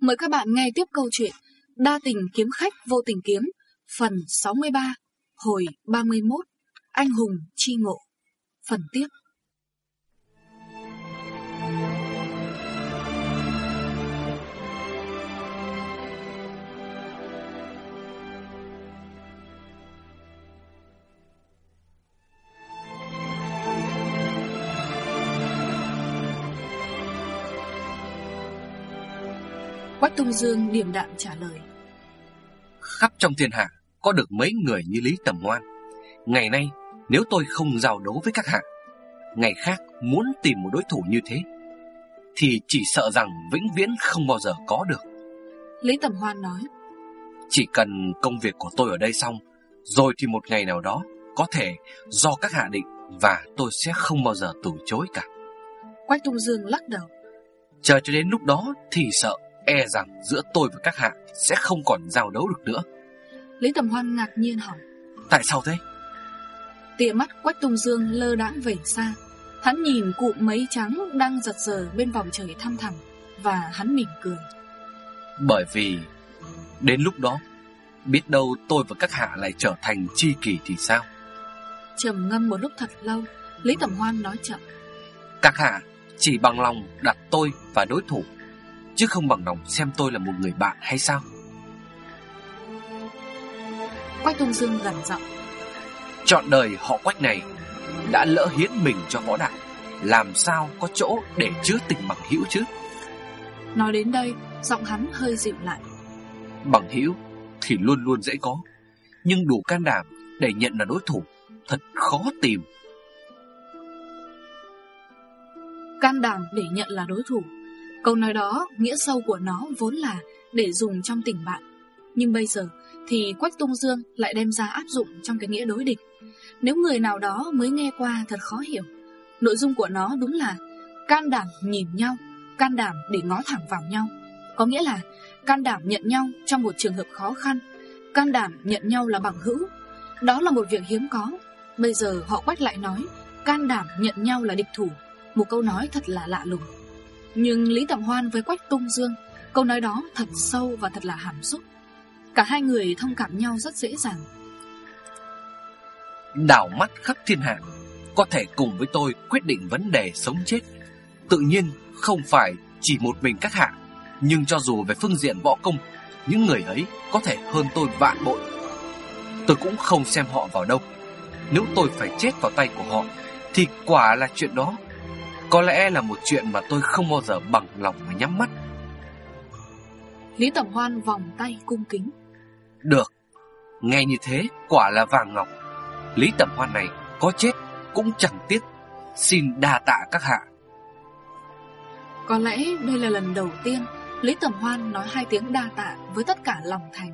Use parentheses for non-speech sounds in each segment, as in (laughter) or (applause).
Mời các bạn nghe tiếp câu chuyện Đa tình kiếm khách vô tình kiếm, Phần 63 Hồi 31 Anh hùng chi ngộ. Phần tiếp. Tung Dương điềm đạm trả lời. Khắp trong thiên hạ Có được mấy người như Lý Tầm Ngoan Ngày nay nếu tôi không giao đấu với các hạ Ngày khác muốn tìm một đối thủ như thế Thì chỉ sợ rằng vĩnh viễn không bao giờ có được. Lý Tầm Hoan nói. Chỉ cần công việc của tôi ở đây xong Rồi thì một ngày nào đó Có thể do các hạ định Và tôi sẽ không bao giờ từ chối cả. Quách Tung Dương lắc đầu. Chờ cho đến lúc đó thì sợ e rằng giữa tôi và các hạ sẽ không còn giao đấu được nữa. Lý Tầm Hoan ngạc nhiên hỏi. Tại sao thế? Tịa mắt Quách Tùng Dương lơ đãng về xa. Hắn nhìn cụm mấy trắng đang giật giờ bên vòng trời thăm thẳm và hắn mỉm cười. Bởi vì đến lúc đó biết đâu tôi và các hạ lại trở thành chi kỷ thì sao? Trầm ngâm một lúc thật lâu, Lý Tầm Hoan nói chậm. Các hạ chỉ bằng lòng đặt tôi và đối thủ chứ không bằng lòng xem tôi là một người bạn hay sao? Quách Tung Dương gần giọng. Chọn đời họ Quách này đã lỡ hiến mình cho võ đại, làm sao có chỗ để chứa tình bằng hữu chứ? Nói đến đây, giọng hắn hơi dịu lại. Bằng hữu thì luôn luôn dễ có, nhưng đủ can đảm để nhận là đối thủ thật khó tìm. Can đảm để nhận là đối thủ Câu nói đó, nghĩa sâu của nó vốn là để dùng trong tình bạn. Nhưng bây giờ thì Quách Tung Dương lại đem ra áp dụng trong cái nghĩa đối địch. Nếu người nào đó mới nghe qua thật khó hiểu. Nội dung của nó đúng là can đảm nhìn nhau, can đảm để ngó thẳng vào nhau. Có nghĩa là can đảm nhận nhau trong một trường hợp khó khăn, can đảm nhận nhau là bằng hữu. Đó là một việc hiếm có. Bây giờ họ Quách lại nói can đảm nhận nhau là địch thủ. Một câu nói thật là lạ lùng. Nhưng Lý Tầm Hoan với Quách Tung Dương, Câu nói đó thật sâu và thật là hàm xúc. Cả hai người thông cảm nhau rất dễ dàng. Đảo mắt khắp thiên hạ, Có thể cùng với tôi quyết định vấn đề sống chết. Tự nhiên không phải chỉ một mình các hạ, Nhưng cho dù về phương diện võ công, Những người ấy có thể hơn tôi vạn bội. Tôi cũng không xem họ vào đâu. Nếu tôi phải chết vào tay của họ, Thì quả là chuyện đó có lẽ là một chuyện mà tôi không bao giờ bằng lòng mà nhắm mắt. Lý Tẩm Hoan vòng tay cung kính. Được Nghe như thế quả là vàng ngọc. Lý Tẩm Hoan này có chết cũng chẳng tiếc. Xin đa tạ các hạ. Có lẽ đây là lần đầu tiên Lý Tẩm Hoan nói hai tiếng đa tạ với tất cả lòng thành.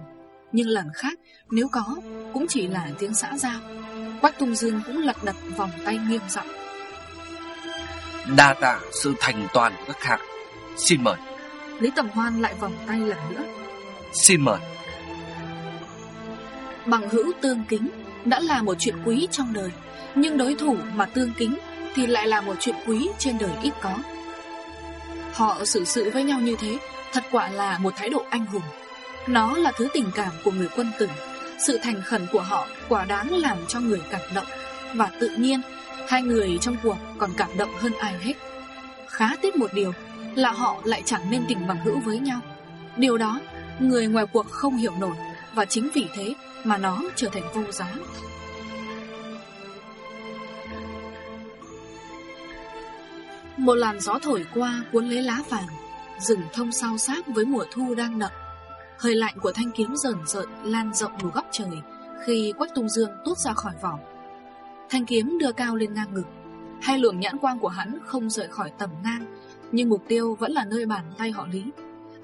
Nhưng lần khác nếu có cũng chỉ là tiếng xã giao. Quách Tung Dương cũng lật đật vòng tay nghiêm giọng Đa tạ sự thành toàn của các hạ Xin mời. Lý Tầm Hoan lại vòng tay lần nữa. Xin mời. Bằng hữu tương kính Đã là một chuyện quý trong đời Nhưng đối thủ mà tương kính Thì lại là một chuyện quý trên đời ít có. Họ xử sự với nhau như thế Thật quả là một thái độ anh hùng. Nó là thứ tình cảm của người quân tử. Sự thành khẩn của họ quả đáng làm cho người cảm động Và tự nhiên Hai người trong cuộc còn cảm động hơn ai hết. Khá tiếc một điều Là họ lại chẳng nên tình bằng hữu với nhau. Điều đó, Người ngoài cuộc không hiểu nổi Và chính vì thế mà nó trở thành vô giá. Một làn gió thổi qua cuốn lấy lá vàng, Rừng thông sao sát với mùa thu đang đậm Hơi lạnh của thanh kiếm rờn rợn Lan rộng đủ góc trời Khi Quách Tung Dương tốt ra khỏi vỏ. Thanh kiếm đưa cao lên ngang ngực. Hai luồng nhãn quang của hắn không rời khỏi tầm ngang, Nhưng mục tiêu vẫn là nơi bàn tay họ Lý.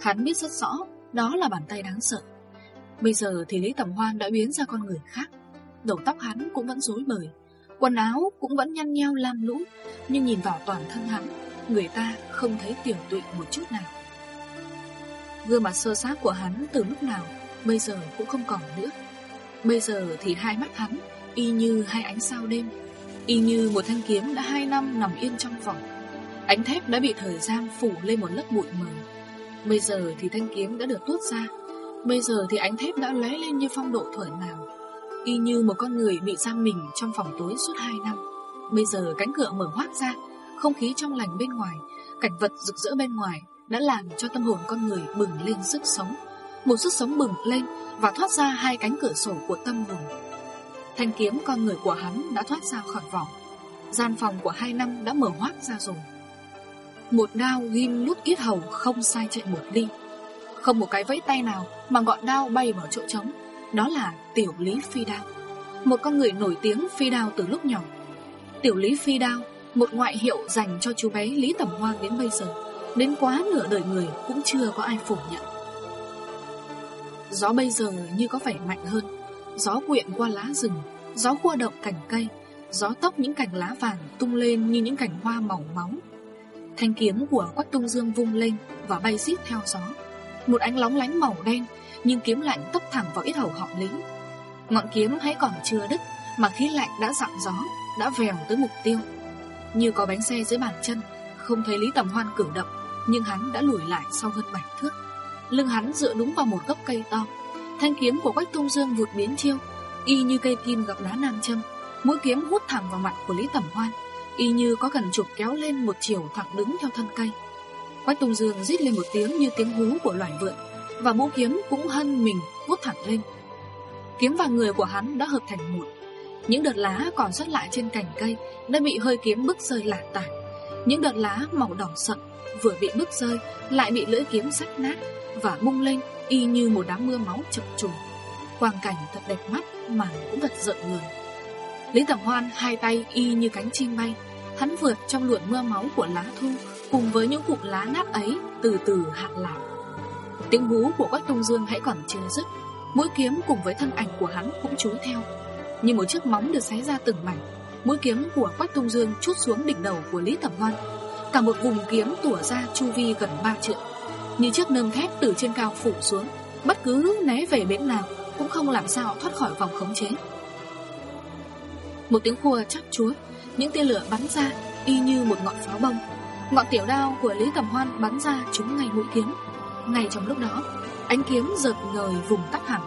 Hắn biết rất rõ, Đó là bàn tay đáng sợ. Bây giờ thì Lý Tầm Hoan đã biến ra con người khác. Đầu tóc hắn cũng vẫn rối bời, Quần áo cũng vẫn nhăn nheo lam lũ, Nhưng nhìn vào toàn thân hắn, Người ta không thấy tiểu tụy một chút nào. Gương mặt sơ sát của hắn từ lúc nào, Bây giờ cũng không còn nữa. Bây giờ thì hai mắt hắn Y như hai ánh sao đêm, Y như một thanh kiếm đã hai năm nằm yên trong vỏ Ánh thép đã bị thời gian phủ lên một lớp bụi mờ. Bây giờ thì thanh kiếm đã được tuốt ra. Bây giờ thì ánh thép đã lóe lên như phong độ thuở nào. Y như một con người bị giam mình trong phòng tối suốt 2 năm. Bây giờ cánh cửa mở hoác ra, Không khí trong lành bên ngoài, Cảnh vật rực rỡ bên ngoài Đã làm cho tâm hồn con người bừng lên sức sống. Một sức sống bừng lên Và thoát ra hai cánh cửa sổ của tâm hồn. Thanh kiếm con người của hắn đã thoát ra khỏi vỏ. Gian phòng của hai năm đã mở hoác ra rồi. Một đao ghim nút ít hầu không sai chạy một ly Không một cái vẫy tay nào mà ngọn đao bay vào chỗ trống. Đó là Tiểu Lý Phi Đao. Một con người nổi tiếng phi đao từ lúc nhỏ. Tiểu Lý Phi Đao, Một ngoại hiệu dành cho chú bé Lý Tẩm Hoang đến bây giờ. Đến quá nửa đời người cũng chưa có ai phủ nhận. Gió bây giờ như có vẻ mạnh hơn. Gió quyện qua lá rừng, Gió khua động cành cây, Gió tóc những cành lá vàng tung lên như những cành hoa mỏng máu Thanh kiếm của Quách Tung Dương vung lên Và bay xít theo gió. Một ánh lóng lánh màu đen, Nhưng kiếm lạnh tốc thẳng vào ít hầu họ Lý Ngọn kiếm hãy còn chưa đứt, Mà khí lạnh đã dặn gió, Đã vèo tới mục tiêu. Như có bánh xe dưới bàn chân, Không thấy Lý Tầm Hoan cử động, Nhưng hắn đã lùi lại sau hơn 7 thước. Lưng hắn dựa đúng vào một gốc cây to Thanh kiếm của Quách Tung Dương vụt biến chiêu. Y như cây kim gặp đá nam châm, Mũi kiếm hút thẳng vào mặt của Lý Tẩm Hoan. Y như có cần chụp kéo lên một chiều thẳng đứng theo thân cây. Quách Tung Dương rít lên một tiếng như tiếng hú của loài vượn, Và mũi kiếm cũng hân mình hút thẳng lên. Kiếm và người của hắn đã hợp thành một. Những đợt lá còn xuất lại trên cành cây Đã bị hơi kiếm bức rơi lả tả. Những đợt lá màu đỏ sậm Vừa bị bức rơi Lại bị lưỡi kiếm sách nát. Và bung lên, y như một đám mưa máu chập trùng. Quang cảnh thật đẹp mắt Mà cũng thật giận người. Lý Tầm Hoan hai tay y như cánh chim bay, Hắn vượt trong luồng mưa máu của lá thu Cùng với những cụm lá nát ấy Từ từ hạ lạc. Tiếng hú của Quách Tung Dương hãy còn chưa dứt, Mũi kiếm cùng với thân ảnh của hắn cũng chúi theo. Như một chiếc móng được xé ra từng mảnh, Mũi kiếm của Quách Tung Dương chút xuống đỉnh đầu của Lý Tầm Hoan. Cả một vùng kiếm tủa ra chu vi gần 3 trượng. Như chiếc nơm thép từ trên cao phủ xuống, Bất cứ né về bên nào Cũng không làm sao thoát khỏi vòng khống chế. Một tiếng khua chắc chúa, Những tia lửa bắn ra Y như một ngọn pháo bông. Ngọn tiểu đao của Lý Tầm Hoan bắn ra trúng ngay mũi kiếm. Ngay trong lúc đó, Ánh kiếm giật ngời vùng tắt hẳn.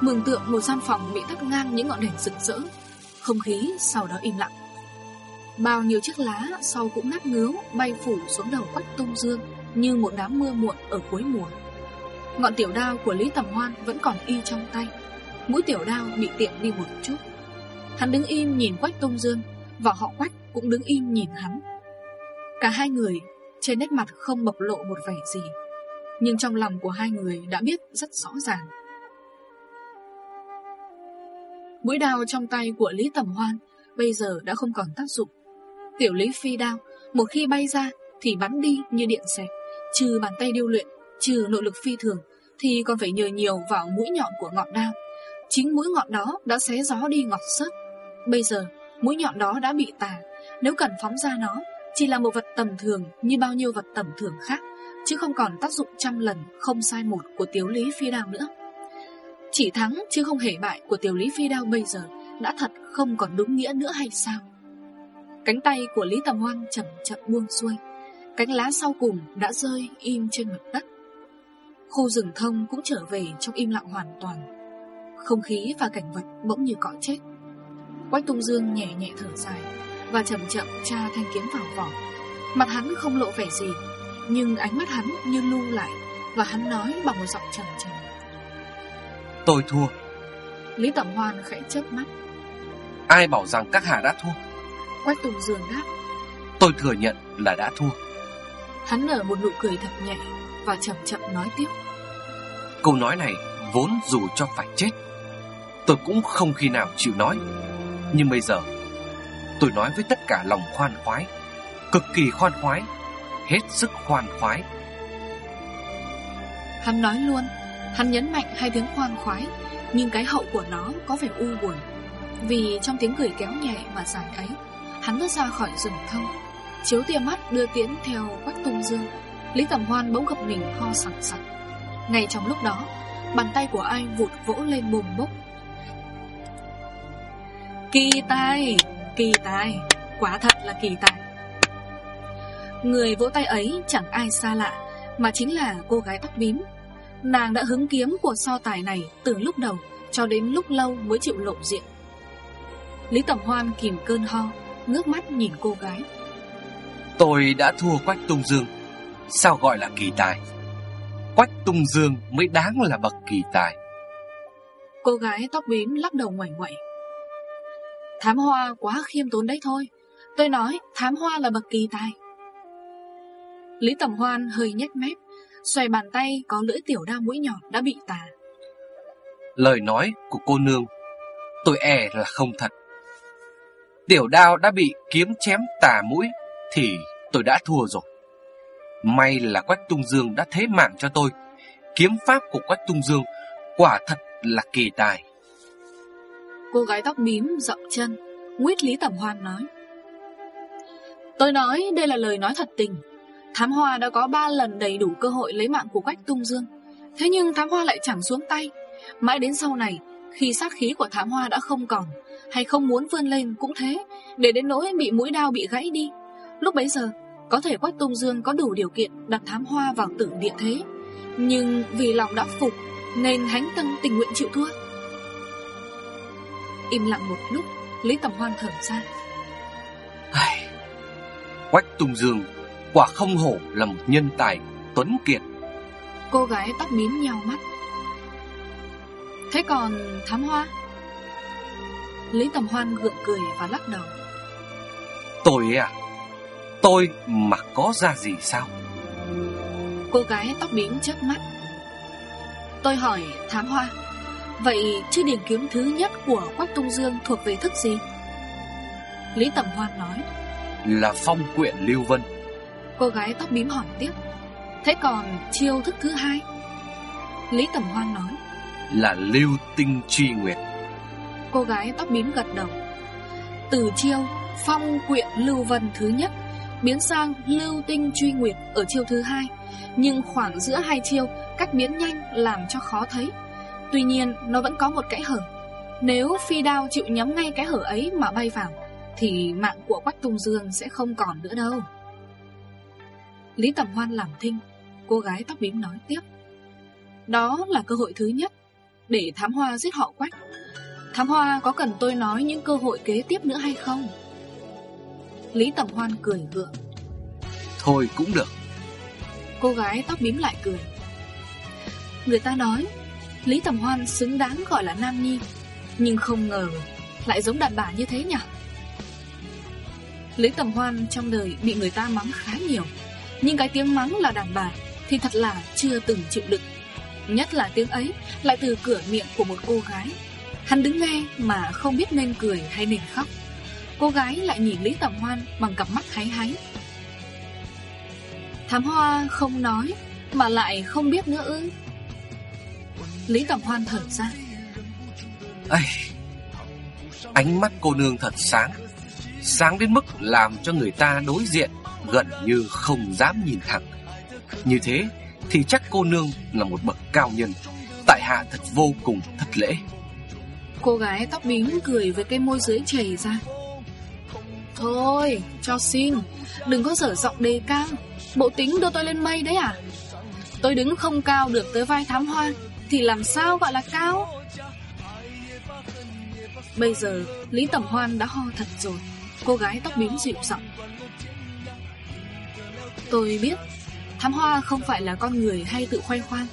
Mường tượng một gian phòng bị tắt ngang những ngọn đèn rực rỡ. Không khí sau đó im lặng. Bao nhiêu chiếc lá sau cũng nát ngứa, Bay phủ xuống đầu quách tung dương. Như một đám mưa muộn ở cuối mùa. Ngọn tiểu đao của Lý Tầm Hoan vẫn còn y trong tay. Mũi tiểu đao bị tiệm đi một chút. Hắn đứng im nhìn Quách Tông Dương, Và họ Quách cũng đứng im nhìn hắn. Cả hai người, Trên nét mặt không bộc lộ một vẻ gì, Nhưng trong lòng của hai người đã biết rất rõ ràng. Mũi đao trong tay của Lý Tầm Hoan Bây giờ đã không còn tác dụng. Tiểu Lý phi đao, Một khi bay ra thì bắn đi như điện xẹt. Trừ bàn tay điêu luyện, Trừ nội lực phi thường, Thì còn phải nhờ nhiều vào mũi nhọn của ngọn đao. Chính mũi ngọn đó đã xé gió đi ngọt sớt Bây giờ, mũi nhọn đó đã bị tà. Nếu cần phóng ra nó, Chỉ là một vật tầm thường như bao nhiêu vật tầm thường khác, Chứ không còn tác dụng trăm lần Không sai một của tiểu lý phi đao nữa. Chỉ thắng chứ không hề bại Của tiểu lý phi đao bây giờ Đã thật không còn đúng nghĩa nữa hay sao? Cánh tay của Lý Tầm Hoan chậm chậm buông xuôi. Cánh lá sau cùng đã rơi im trên mặt đất. Khu rừng thông cũng trở về trong im lặng hoàn toàn. Không khí và cảnh vật bỗng như cõi chết. Quách Tung Dương nhẹ nhẹ thở dài Và chậm chậm tra thanh kiếm vào vỏ. Mặt hắn không lộ vẻ gì Nhưng ánh mắt hắn như lưu lại Và hắn nói bằng một giọng trầm trầm. Tôi thua. Lý Tẩm Hoan khẽ chớp mắt. Ai bảo rằng các hạ đã thua? Quách Tùng Dương đáp. Tôi thừa nhận là đã thua Hắn nở một nụ cười thật nhẹ Và chậm chậm nói tiếp. Câu nói này vốn dù cho phải chết Tôi cũng không khi nào chịu nói. Nhưng bây giờ Tôi nói với tất cả lòng khoan khoái Cực kỳ khoan khoái Hết sức khoan khoái. Hắn nói luôn Hắn nhấn mạnh hai tiếng khoan khoái Nhưng cái hậu của nó có vẻ u buồn Vì trong tiếng cười kéo nhẹ mà dài ấy Hắn bước ra khỏi rừng thông Chiếu tia mắt đưa tiễn theo quách tung dương. Lý Tầm Hoan bỗng gặp mình ho sẵn sặc. Ngay trong lúc đó, Bàn tay của ai vụt vỗ lên bùm bốc Kỳ tài Kỳ tài, Quả thật là kỳ tài. Người vỗ tay ấy chẳng ai xa lạ, Mà chính là cô gái tóc bím. Nàng đã hứng kiếm của so tài này Từ lúc đầu cho đến lúc lâu mới chịu lộ diện. Lý tẩm Hoan kìm cơn ho, Ngước mắt nhìn cô gái. Tôi đã thua Quách Tung Dương. Sao gọi là kỳ tài? Quách Tung Dương mới đáng là bậc kỳ tài. Cô gái tóc bím lắc đầu ngoảnh ngoậy Thám hoa quá khiêm tốn đấy thôi. Tôi nói thám hoa là bậc kỳ tài. Lý Tầm Hoan hơi nhếch mép Xoay bàn tay có lưỡi tiểu đao mũi nhọn đã bị tà. Lời nói của cô nương Tôi e là không thật. Tiểu đao đã bị kiếm chém tà mũi thì tôi đã thua rồi. May là Quách Tung Dương đã thế mạng cho tôi. Kiếm pháp của Quách Tung Dương Quả thật là kỳ tài. Cô gái tóc bím rộng chân, Nguyết Lý Tẩm Hoan nói. Tôi nói đây là lời nói thật tình. Thám Hoa đã có 3 lần đầy đủ cơ hội lấy mạng của Quách Tung Dương. Thế nhưng Thám Hoa lại chẳng xuống tay. Mãi đến sau này, Khi sát khí của Thám Hoa đã không còn, Hay không muốn vươn lên cũng thế, Để đến nỗi bị mũi đao bị gãy đi Lúc bấy giờ Có thể Quách Tung Dương có đủ điều kiện đặt Thám Hoa vào tử địa thế. Nhưng vì lòng đã phục Nên Hánh Tân tình nguyện chịu thua. Im lặng một lúc Lý Tầm Hoan thở ra. Quách Tung Dương Quả không hổ là một nhân tài Tuấn Kiệt. Cô gái tóc bím nhau mắt. Thế còn thám hoa? Lý Tầm Hoan gượng cười và lắc đầu. Tôi à Tôi mà có ra gì sao Cô gái tóc bím chớp mắt Tôi hỏi thám hoa Vậy chứ điển kiếm thứ nhất của Quách Tung Dương thuộc về thức gì? Lý Tầm Hoan nói Là phong quyện Lưu Vân Cô gái tóc bím hỏi tiếp Thế còn chiêu thức thứ hai? Lý Tầm Hoan nói Là Lưu Tinh Truy Nguyệt Cô gái tóc bím gật đầu Từ chiêu phong quyện Lưu Vân thứ nhất Biến sang Lưu Tinh Truy Nguyệt ở chiêu thứ hai. Nhưng khoảng giữa hai chiêu, Cách biến nhanh làm cho khó thấy. Tuy nhiên, nó vẫn có một kẽ hở. Nếu phi đao chịu nhắm ngay cái hở ấy mà bay vào, Thì mạng của Quách tùng Dương sẽ không còn nữa đâu. Lý Tầm Hoan làm thinh, Cô gái tóc bím nói tiếp. Đó là cơ hội thứ nhất Để thám hoa giết họ Quách. Thám hoa có cần tôi nói những cơ hội kế tiếp nữa hay không? Lý Tầm Hoan cười gượng. Thôi cũng được. Cô gái tóc bím lại cười. Người ta nói Lý Tầm Hoan xứng đáng gọi là Nam Nhi Nhưng không ngờ Lại giống đàn bà như thế nhỉ? Lý Tầm Hoan trong đời Bị người ta mắng khá nhiều Nhưng cái tiếng mắng là đàn bà Thì thật là chưa từng chịu đựng. Nhất là tiếng ấy Lại từ cửa miệng của một cô gái. Hắn đứng nghe mà không biết nên cười hay nên khóc Cô gái lại nhìn Lý Tầm Hoan Bằng cặp mắt háy háy. Thám hoa không nói Mà lại không biết nữa ư? Lý Tầm Hoan thở ra. Ây, Ánh mắt cô nương thật sáng. Sáng đến mức làm cho người ta đối diện Gần như không dám nhìn thẳng. Như thế thì chắc cô nương là một bậc cao nhân Tại hạ thật vô cùng thất lễ. Cô gái tóc bím cười với cây môi dưới chảy ra Thôi, cho xin. Đừng có dở giọng đề cao Bộ tính đưa tôi lên mây đấy à? Tôi đứng không cao được tới vai thám hoa thì làm sao gọi là cao? Bây giờ Lý Tẩm Hoan đã ho thật rồi. Cô gái tóc bím dịu giọng. Tôi biết Thám Hoa không phải là con người hay tự khoe khoang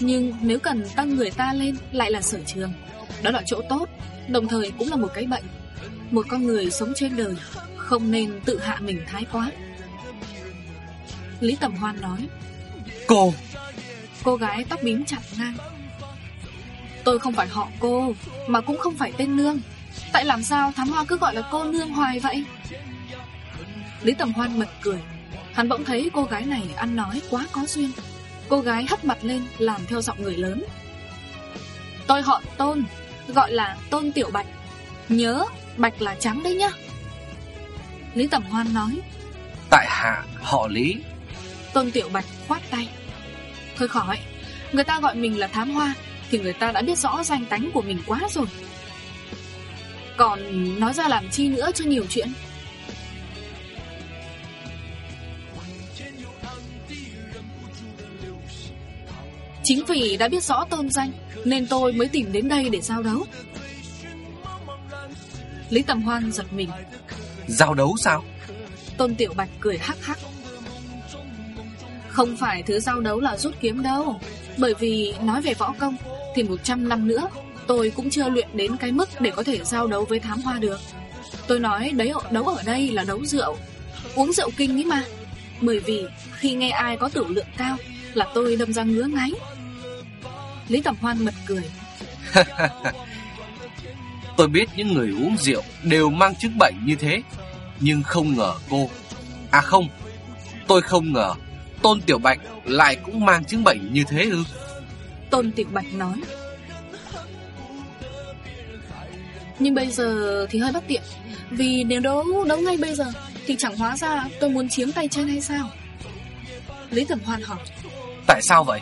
Nhưng nếu cần tăng người ta lên Lại là sở trường. Đó là chỗ tốt Đồng thời cũng là một cái bệnh. Một con người sống trên đời không nên tự hạ mình thái quá. Lý Tầm Hoan nói Cô. Cô gái tóc bím chặt ngang. Tôi không phải họ cô Mà cũng không phải tên nương. Tại làm sao thám hoa cứ gọi là cô nương hoài vậy? Lý Tầm Hoan mật cười. Hắn bỗng thấy cô gái này ăn nói quá có duyên. Cô gái hất mặt lên Làm theo giọng người lớn. Tôi họ Tôn Gọi là Tôn Tiểu Bạch. Nhớ Bạch là trắng đấy nhá Lý Tầm Hoan nói. Tại hạ họ Lý. Tôn Tiểu Bạch khoát tay. Thôi khỏi Người ta gọi mình là thám hoa thì người ta đã biết rõ danh tánh của mình quá rồi. Còn nói ra làm chi nữa cho nhiều chuyện? Chính vì đã biết rõ tôn danh Nên tôi mới tìm đến đây để giao đấu. Lý Tầm Hoan giật mình Giao đấu sao? Tôn Tiểu Bạch cười hắc hắc. Không phải thứ giao đấu là rút kiếm đâu. Bởi vì nói về võ công Thì 100 năm nữa Tôi cũng chưa luyện đến cái mức để có thể giao đấu với thám hoa được. Tôi nói đấy đấu ở đây là đấu rượu. Uống rượu kinh ấy mà. Bởi vì khi nghe ai có tử lượng cao Là tôi đâm ra ngứa ngáy. Lý Tầm Hoan mật cười. (laughs) Tôi biết những người uống rượu đều mang chứng bệnh như thế Nhưng không ngờ cô. À không Tôi không ngờ Tôn Tiểu Bạch lại cũng mang chứng bệnh như thế ư. Tôn Tiểu Bạch nói. Nhưng bây giờ thì hơi bất tiện Vì nếu đấu đấu ngay bây giờ Thì chẳng hóa ra tôi muốn chiếm tay chân hay sao? Lý Tầm Hoan hỏi. Tại sao vậy?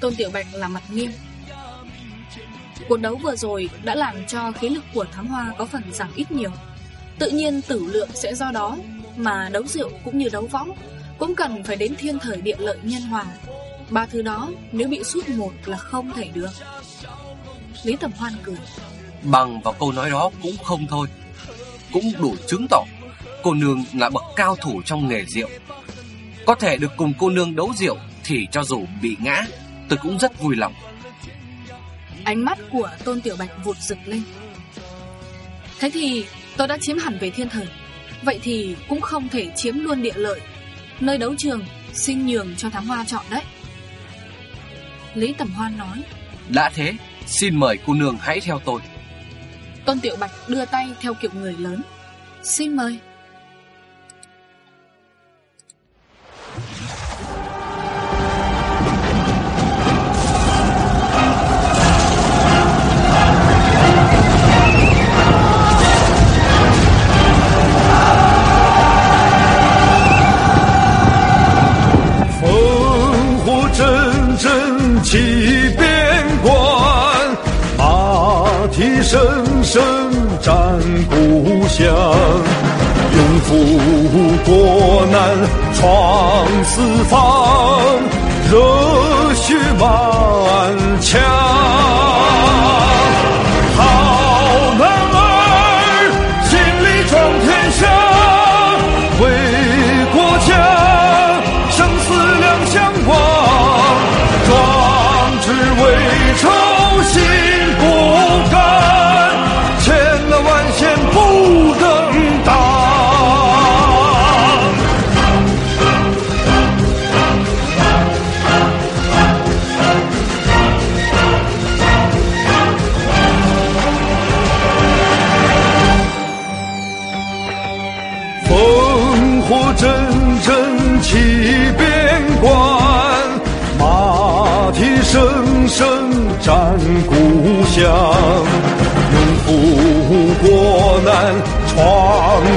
Tôn Tiểu Bạch là mặt nghiêm Cuộc đấu vừa rồi đã làm cho khí lực của thám hoa có phần giảm ít nhiều. Tự nhiên tử lượng sẽ do đó, Mà đấu rượu cũng như đấu võng Cũng cần phải đến thiên thời địa lợi nhân hòa. Ba thứ đó nếu bị sút một là không thể được. Lý Tầm Hoan cười. Bằng vào câu nói đó cũng không thôi, Cũng đủ chứng tỏ Cô nương là bậc cao thủ trong nghề rượu. Có thể được cùng cô nương đấu rượu Thì cho dù bị ngã, Tôi cũng rất vui lòng. Ánh mắt của Tôn Tiểu Bạch vụt rực lên. Thế thì tôi đã chiếm hẳn về thiên thời. Vậy thì cũng không thể chiếm luôn địa lợi. Nơi đấu trường Xin nhường cho thám hoa chọn đấy. Lý Tầm Hoan nói. Đã thế Xin mời cô nương hãy theo tôi. Tôn Tiểu Bạch đưa tay theo kiểu người lớn. Xin mời 西边关，马蹄声声战鼓响，勇赴国难闯四方，热血满腔。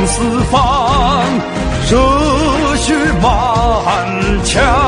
四方，热血满腔。